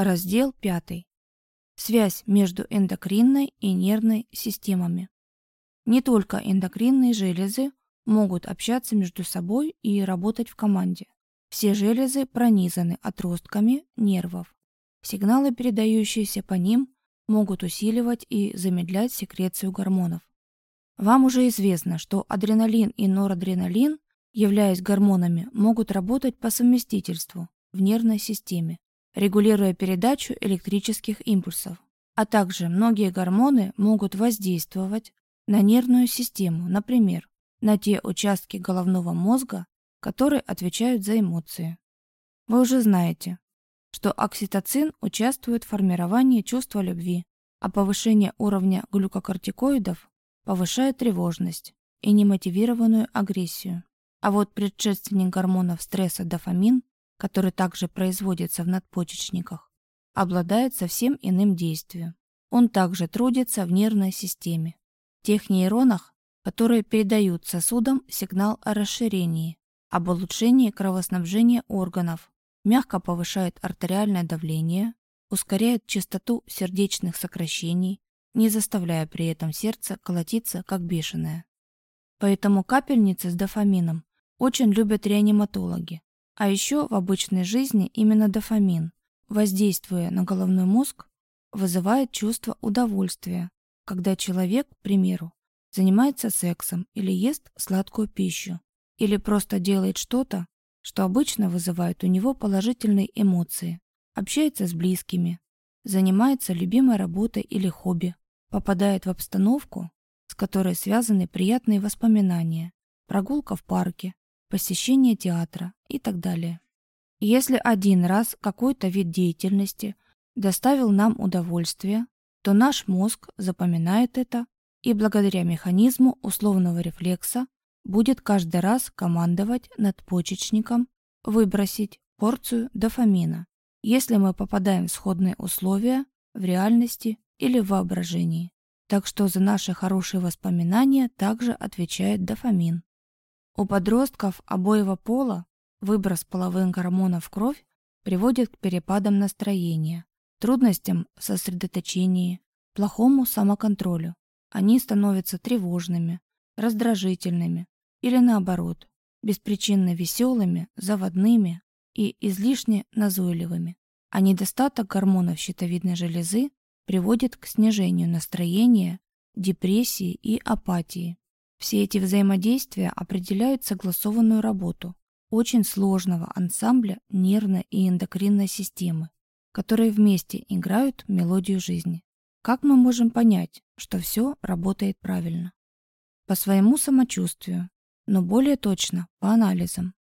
Раздел 5. Связь между эндокринной и нервной системами. Не только эндокринные железы могут общаться между собой и работать в команде. Все железы пронизаны отростками нервов. Сигналы, передающиеся по ним, могут усиливать и замедлять секрецию гормонов. Вам уже известно, что адреналин и норадреналин, являясь гормонами, могут работать по совместительству в нервной системе регулируя передачу электрических импульсов. А также многие гормоны могут воздействовать на нервную систему, например, на те участки головного мозга, которые отвечают за эмоции. Вы уже знаете, что окситоцин участвует в формировании чувства любви, а повышение уровня глюкокортикоидов повышает тревожность и немотивированную агрессию. А вот предшественник гормонов стресса дофамин который также производится в надпочечниках, обладает совсем иным действием. Он также трудится в нервной системе, тех нейронах, которые передают сосудам сигнал о расширении, об улучшении кровоснабжения органов, мягко повышает артериальное давление, ускоряет частоту сердечных сокращений, не заставляя при этом сердце колотиться как бешеное. Поэтому капельницы с дофамином очень любят реаниматологи, а еще в обычной жизни именно дофамин, воздействуя на головной мозг, вызывает чувство удовольствия, когда человек, к примеру, занимается сексом или ест сладкую пищу, или просто делает что-то, что обычно вызывает у него положительные эмоции, общается с близкими, занимается любимой работой или хобби, попадает в обстановку, с которой связаны приятные воспоминания, прогулка в парке, посещение театра и так далее. Если один раз какой-то вид деятельности доставил нам удовольствие, то наш мозг запоминает это и благодаря механизму условного рефлекса будет каждый раз командовать надпочечником выбросить порцию дофамина, если мы попадаем в сходные условия в реальности или в воображении. Так что за наши хорошие воспоминания также отвечает дофамин. У подростков обоего пола выброс половых гормонов в кровь приводит к перепадам настроения, трудностям в сосредоточении, плохому самоконтролю. Они становятся тревожными, раздражительными или наоборот, беспричинно веселыми, заводными и излишне назойливыми. А недостаток гормонов щитовидной железы приводит к снижению настроения, депрессии и апатии. Все эти взаимодействия определяют согласованную работу очень сложного ансамбля нервной и эндокринной системы, которые вместе играют мелодию жизни. Как мы можем понять, что все работает правильно? По своему самочувствию, но более точно по анализам.